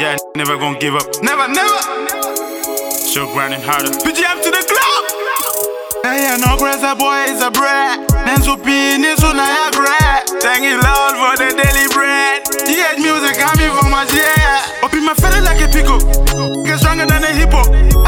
Yeah, never gonna give up. Never, never. Still grinding harder. PGM to the club. Hey, no a boy is a bread. Then supini, so now grab. Thank you, Lord, for the daily bread. Yeah, music coming from my. Up in my feeling like a pickle. Get stronger than a hippo.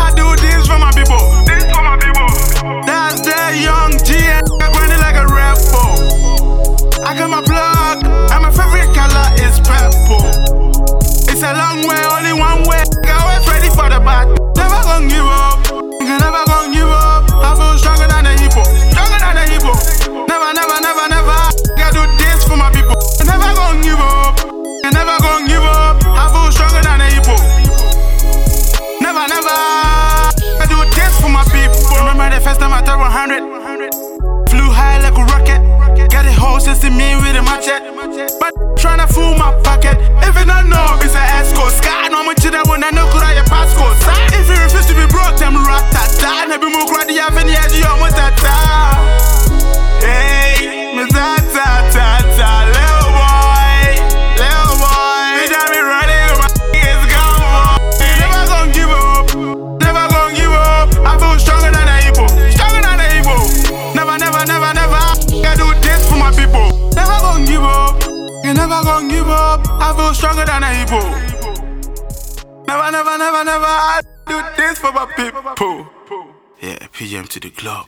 100? Flew high like a rocket. Got the whole system me with a machete. But tryna fool my pocket. If you don't know, it's a escort. Sky, no much that when I know could I passport. If you refuse to be broke, them ratata. Never more crowd, have any idea on what Hey, you never gonna give up. I feel stronger than a hippo. Never, never, never, never. I do this for my people. Yeah, PGM to the club.